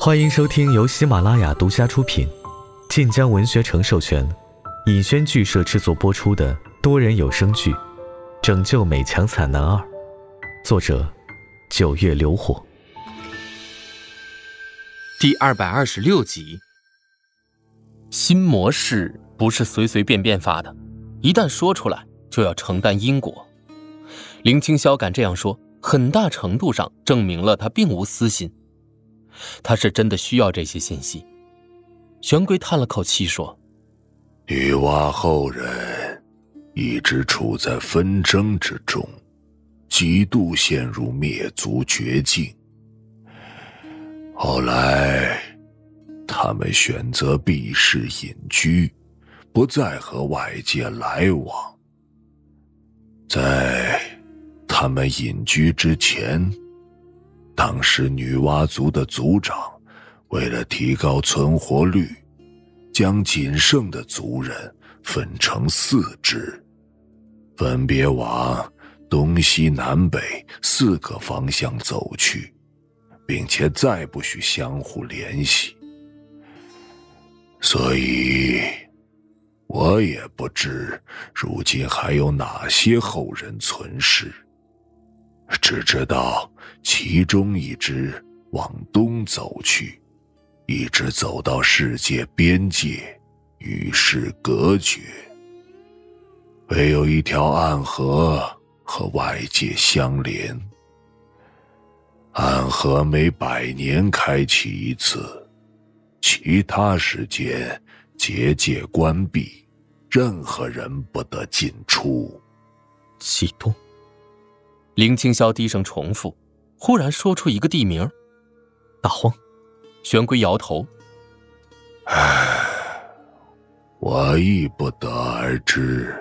欢迎收听由喜马拉雅独家出品、晋江文学城授权、尹轩剧社制作播出的多人有声剧《拯救美强惨男二》，作者：九月流火，第二百二十六集。新模式不是随随便便发的，一旦说出来就要承担因果。林青霄敢这样说，很大程度上证明了他并无私心。他是真的需要这些信息。玄龟叹了口气说：“女娲后人一直处在纷争之中，几度陷入灭族绝境。后来，他们选择避世隐居，不再和外界来往。在他们隐居之前。”当时女娲族的族长，为了提高存活率，将仅剩的族人分成四支，分别往东西南北四个方向走去，并且再不许相互联系。所以，我也不知如今还有哪些后人存世。只知道其中一只往东走去，一直走到世界边界，与世隔绝。唯有一条暗河和外界相连。暗河每百年开启一次，其他时间结界关闭，任何人不得进出。启动。林青霄低声重复，忽然说出一个地名：“大荒。”玄龟摇头：“唉，我亦不得而知。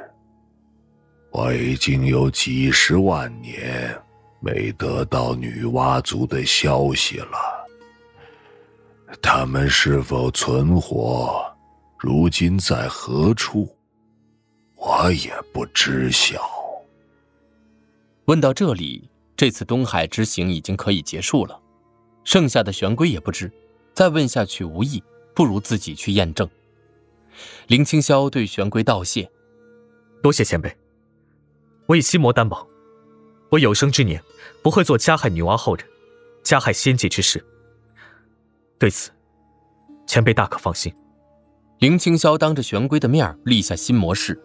我已经有几十万年没得到女娲族的消息了。他们是否存活，如今在何处，我也不知晓。”问到这里，这次东海之行已经可以结束了，剩下的玄龟也不知，再问下去无益，不如自己去验证。林青霄对玄龟道谢：“多谢前辈，我以心魔担保，我有生之年不会做加害女娲后人、加害仙界之事。对此，前辈大可放心。”林青霄当着玄龟的面立下心魔誓，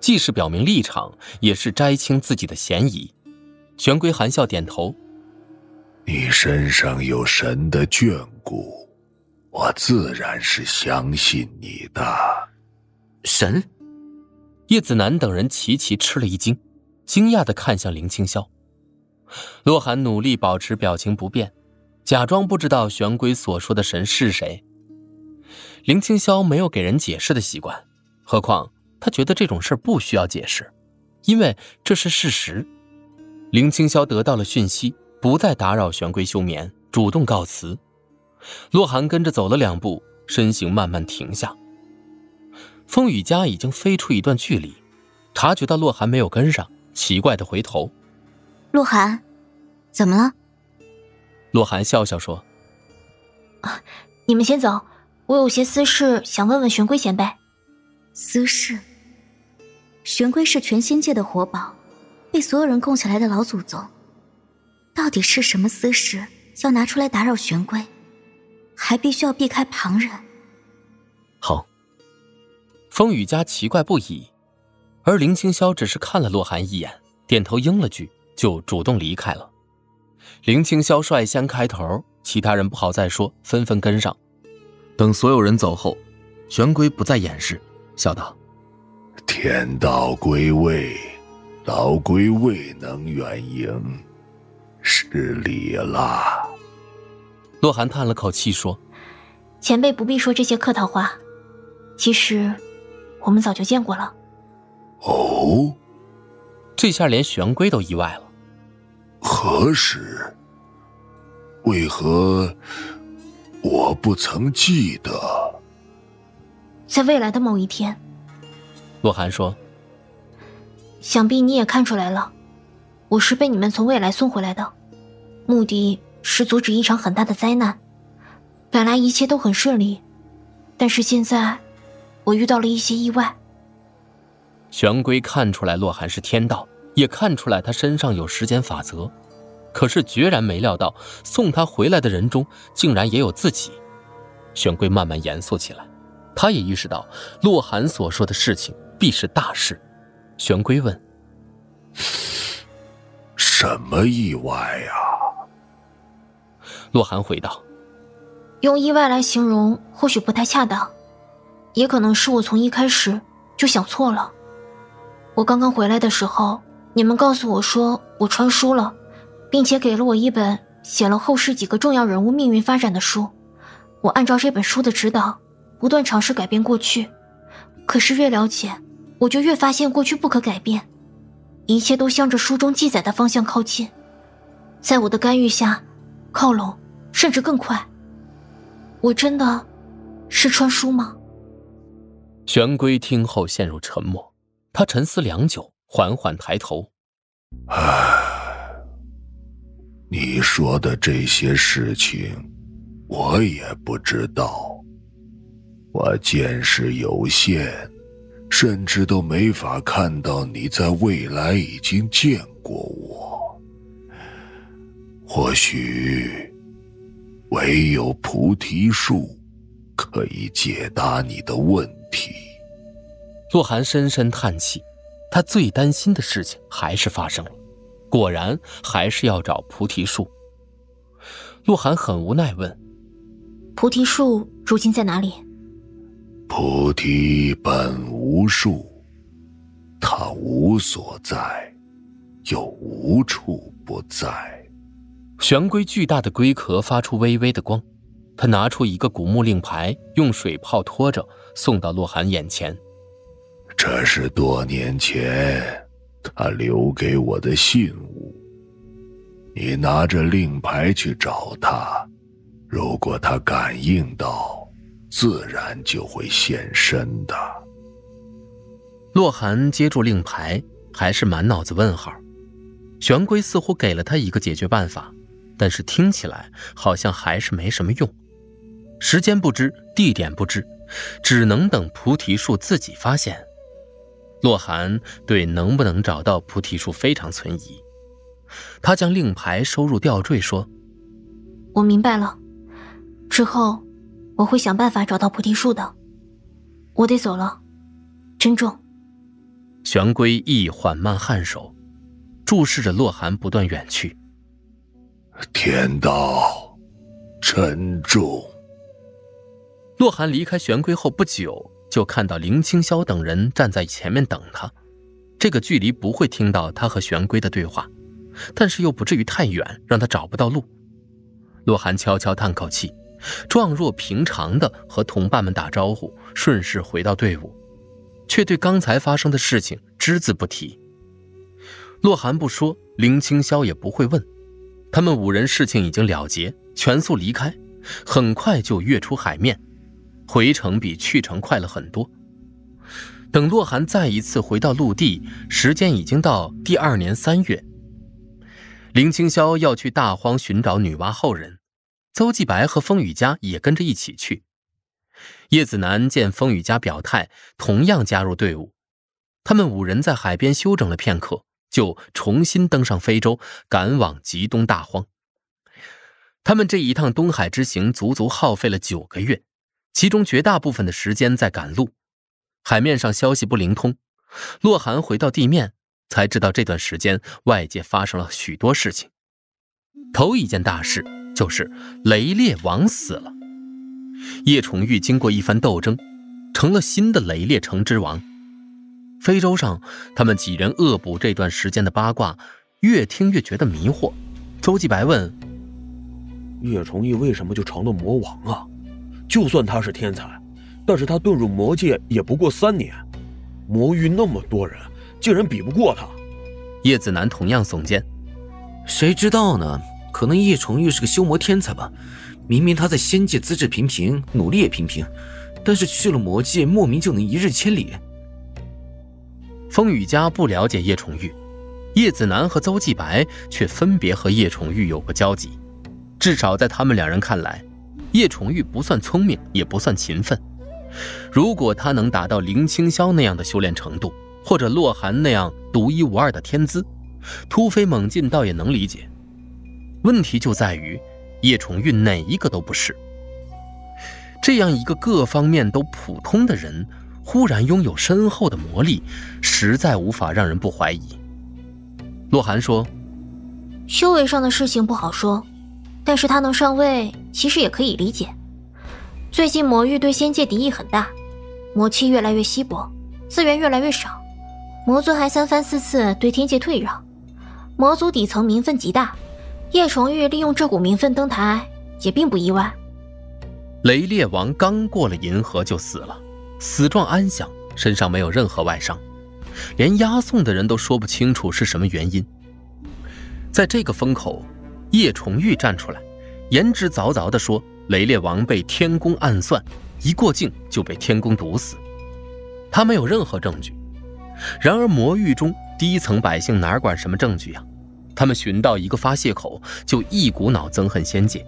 既是表明立场，也是摘清自己的嫌疑。玄龟含笑点头：“你身上有神的眷顾，我自然是相信你的。”神？叶子楠等人齐齐吃了一惊，惊讶的看向林青霄。洛寒努力保持表情不变，假装不知道玄龟所说的神是谁。林青霄没有给人解释的习惯，何况他觉得这种事不需要解释，因为这是事实。林青霄得到了讯息，不再打扰玄龟休眠，主动告辞。洛寒跟着走了两步，身形慢慢停下。风雨家已经飞出一段距离，察觉到洛寒没有跟上，奇怪的回头：“洛寒，怎么了？”洛寒笑笑说：“啊，你们先走，我有些私事想问问玄龟前辈。私事？玄龟是全仙界的活宝。”被所有人供起来的老祖宗，到底是什么私事要拿出来打扰玄龟，还必须要避开旁人？好。风雨家奇怪不已，而林青霄只是看了洛寒一眼，点头应了句，就主动离开了。林青霄率先开头，其他人不好再说，纷纷跟上。等所有人走后，玄龟不再掩饰，笑道：“天道归位。”老龟未能远迎，失礼了。洛寒叹了口气说：“前辈不必说这些客套话，其实我们早就见过了。”哦，这下连玄龟都意外了。何时？为何我不曾记得？在未来的某一天，洛寒说。想必你也看出来了，我是被你们从未来送回来的，目的是阻止一场很大的灾难。本来一切都很顺利，但是现在我遇到了一些意外。玄龟看出来洛寒是天道，也看出来他身上有时间法则，可是决然没料到送他回来的人中竟然也有自己。玄龟慢慢严肃起来，他也意识到洛寒所说的事情必是大事。玄龟问：“什么意外呀？”洛寒回道：“用意外来形容或许不太恰当，也可能是我从一开始就想错了。”我刚刚回来的时候，你们告诉我说我穿书了，并且给了我一本写了后世几个重要人物命运发展的书。我按照这本书的指导，不断尝试改变过去，可是越了解，我就越发现过去不可改变，一切都向着书中记载的方向靠近，在我的干预下，靠拢，甚至更快。我真的，是穿书吗？玄龟听后陷入沉默。他沉思良久，缓缓抬头。唉，你说的这些事情，我也不知道。我见识有限，甚至都没法看到你在未来已经见过我。或许，唯有菩提树可以解答你的问题。洛寒深深叹气，他最担心的事情还是发生了，果然还是要找菩提树。洛寒很无奈问：“菩提树如今在哪里？”菩提本无树，它无所在，又无处不在。玄龟巨大的龟壳发出微微的光，他拿出一个古墓令牌，用水泡托着，送到洛寒眼前。这是多年前他留给我的信物。你拿着令牌去找他，如果他感应到，自然就会现身的。洛寒接住令牌，还是满脑子问号。玄龟似乎给了他一个解决办法，但是听起来好像还是没什么用。时间不知，地点不知，只能等菩提树自己发现。洛寒对能不能找到菩提树非常存疑，他将令牌收入吊坠，说：“我明白了，之后我会想办法找到菩提树的。我得走了，珍重。”玄龟亦缓慢颔首，注视着洛寒不断远去。天道，珍重。洛寒离开玄龟后不久。就看到林清霄等人站在前面等他，这个距离不会听到他和玄龟的对话，但是又不至于太远，让他找不到路。洛寒悄悄叹口气，状若平常的和同伴们打招呼，顺势回到队伍，却对刚才发生的事情只字不提。洛寒不说，林清霄也不会问，他们五人事情已经了结，全速离开，很快就跃出海面。回程比去程快了很多。等洛寒再一次回到陆地，时间已经到第二年三月。林清霄要去大荒寻找女娲后人，邹继白和风雨家也跟着一起去。叶子楠见风雨家表态，同样加入队伍。他们五人在海边休整了片刻，就重新登上非洲，赶往极东大荒。他们这一趟东海之行，足足耗费了九个月。其中绝大部分的时间在赶路，海面上消息不灵通。洛寒回到地面，才知道这段时间外界发生了许多事情。头一件大事就是雷烈王死了，叶崇玉经过一番斗争，成了新的雷烈城之王。非洲上，他们几人恶补这段时间的八卦，越听越觉得迷惑。周继白问：“叶崇玉为什么就成了魔王啊？”就算他是天才，但是他遁入魔界也不过三年，魔域那么多人，竟然比不过他。叶子楠同样耸肩：“谁知道呢？可能叶崇玉是个修魔天才吧。明明他在仙界资质平平，努力也平平，但是去了魔界，莫名就能一日千里。”风雨家不了解叶崇玉，叶子楠和邹继白却分别和叶崇玉有过交集，至少在他们两人看来。叶崇玉不算聪明，也不算勤奋。如果他能达到林清霄那样的修炼程度，或者洛寒那样独一无二的天资，突飞猛进倒也能理解。问题就在于，叶崇玉哪一个都不是。这样一个各方面都普通的人，忽然拥有深厚的魔力，实在无法让人不怀疑。洛寒说：“修为上的事情不好说，但是他能上位，其实也可以理解。最近魔域对仙界敌意很大，魔气越来越稀薄，资源越来越少，魔尊还三番四次对天界退让，魔族底层民愤极大。叶崇玉利用这股民愤登台，也并不意外。”雷烈王刚过了银河就死了，死状安详，身上没有任何外伤，连押送的人都说不清楚是什么原因。在这个风口，叶崇玉站出来，言之凿凿地说：“雷烈王被天宫暗算，一过境就被天宫毒死。”他没有任何证据。然而魔域中低层百姓哪管什么证据呀？他们寻到一个发泄口，就一股脑憎恨仙界。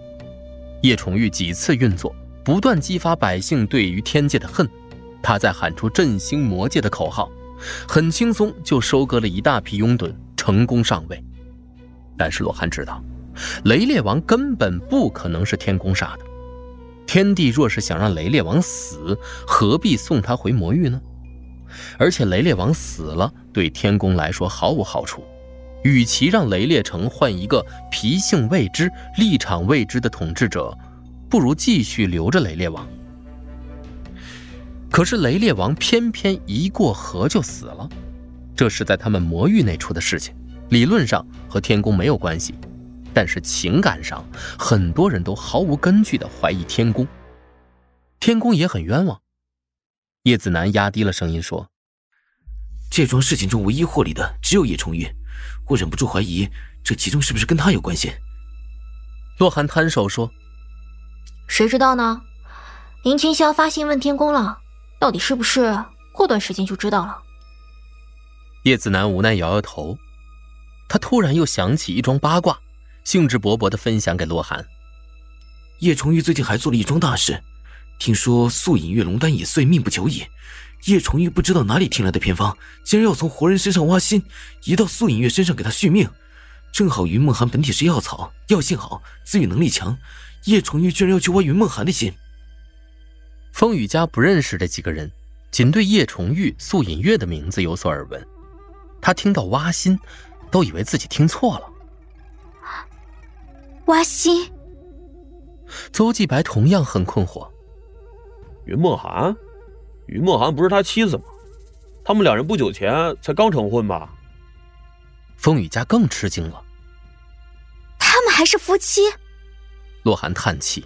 叶崇玉几次运作。不断激发百姓对于天界的恨，他在喊出振兴魔界的口号，很轻松就收割了一大批拥趸，成功上位。但是罗汉知道，雷烈王根本不可能是天宫杀的。天帝若是想让雷烈王死，何必送他回魔域呢？而且雷烈王死了，对天宫来说毫无好处。与其让雷烈城换一个脾性未知、立场未知的统治者。不如继续留着雷烈王。可是雷烈王偏偏一过河就死了，这是在他们魔域内出的事情，理论上和天宫没有关系，但是情感上很多人都毫无根据的怀疑天宫。天宫也很冤枉。叶子楠压低了声音说：“这桩事情中唯一获利的只有叶崇玉，我忍不住怀疑这其中是不是跟他有关系。”洛寒摊手说。谁知道呢？林清霄发信问天宫了，到底是不是？过段时间就知道了。叶子楠无奈摇摇头，他突然又想起一桩八卦，兴致勃勃地分享给洛寒。叶崇玉最近还做了一桩大事，听说素隐月龙丹已碎，命不久矣。叶崇玉不知道哪里听来的偏方，竟然要从活人身上挖心，移到素隐月身上给他续命。正好云梦寒本体是药草，药性好，自愈能力强。叶崇玉居然要去挖云梦寒的心。风雨家不认识这几个人，仅对叶崇玉、素隐月的名字有所耳闻。他听到挖心，都以为自己听错了。挖心？邹继白同样很困惑。云梦寒，云梦寒不是他妻子吗？他们两人不久前才刚成婚吧？风雨家更吃惊了。他们还是夫妻？洛寒叹气：“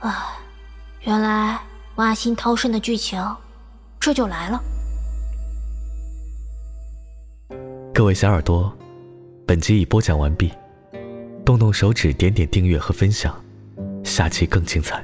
唉，原来挖心掏肾的剧情这就来了。”各位小耳朵，本集已播讲完毕，动动手指点点订阅和分享，下期更精彩。